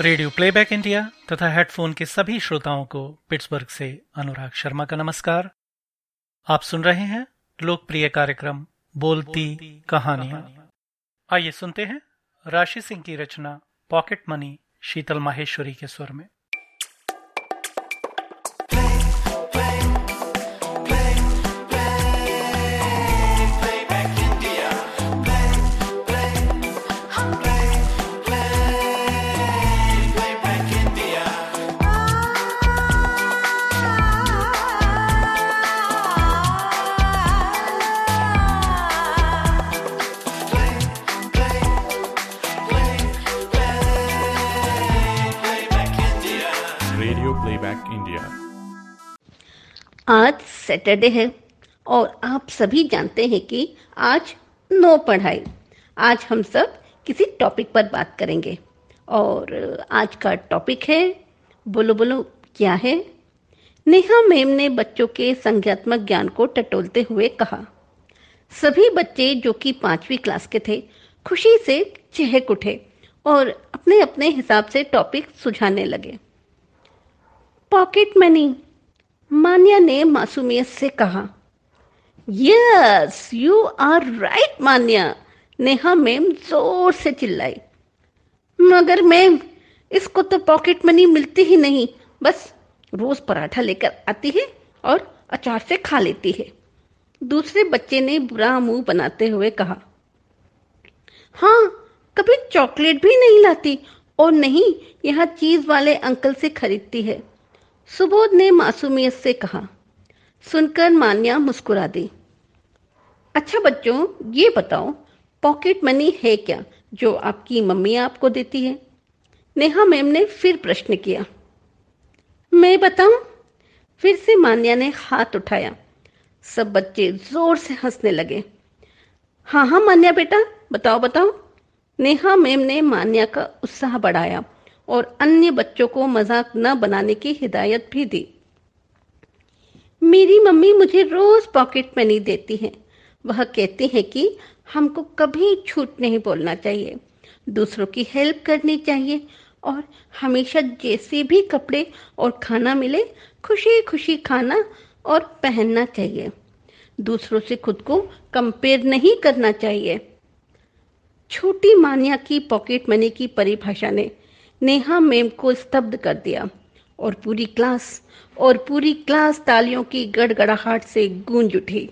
Radio playback India तथा headphone के सभी श्रोताओं को पिट्सबर्ग से अनुराग शर्मा का नमस्कार। आप सुन रहे हैं लोकप्रिय कार्यक्रम बोलती कहानियाँ। आइए सुनते हैं राशि सिंह की रचना पॉकेट मनी शीतल माहेश्वरी के स्वर में। प्लेबैक इंडिया आज सैटरडे है और आप सभी जानते हैं कि आज नो पढ़ाई। आज हम सब किसी टॉपिक पर बात करेंगे और आज का टॉपिक है बोलो बोलो क्या है? नेहा मैम ने बच्चों के संज्ञात्मक ज्ञान को टटोलते हुए कहा। सभी बच्चे जो कि पांचवी क्लास के थे, खुशी से चहक उठे और अपने अपने हिसाब से टॉपिक सुझाने लगे। पॉकेट मनी मान्या ने मासूमियत से कहा yes you are right Manya, Neha ma'am ज़ोर से चिल्लाई। मगर मैम, इसको तो पॉकेट मनी मिलती ही नहीं, बस रोज पराठा लेकर आती है और अचार से खा लेती है। दूसरे बच्चे ने बुरा मुँह बनाते हुए कहा हाँ कभी चॉकलेट भी नहीं लाती और नहीं, यहाँ चीज़ वाले अंकल से खरीदती है। सुबोध ने मासूमियत से कहा, सुनकर मान्या मुस्कुरा दी। अच्छा बच्चों, ये बताओ, पॉकेट मनी है क्या जो आपकी मम्मी आपको देती है? नेहा मैम ने फिर प्रश्न किया, मैं बताऊँ? फिर से मान्या ने हाथ उठाया। सब बच्चे ज़ोर से हंसने लगे हाँ हाँ मान्या बेटा, बताओ बताओ। नेहा मैम ने मान्या का उत्साह बढ़ाया। और अन्य बच्चों को मज़ाक न बनाने की हिदायत भी दी। मेरी मम्मी मुझे रोज पॉकेट मनी देती है। वह कहती है कि हमको कभी झूठ नहीं बोलना चाहिए। दूसरों की हेल्प करनी चाहिए और हमेशा जैसे भी कपड़े और खाना मिले खुशी खुशी खाना और पहनना चाहिए। दूसरों से खुद को कंपेयर नहीं करना चाहिए। छोटी मानिया की पॉकेट मनी की परिभाषा ने नेहा मैम को स्तब्ध कर दिया और पूरी क्लास, और पूरी क्लास तालियों की गड़गड़ाहट से गूंज उठी।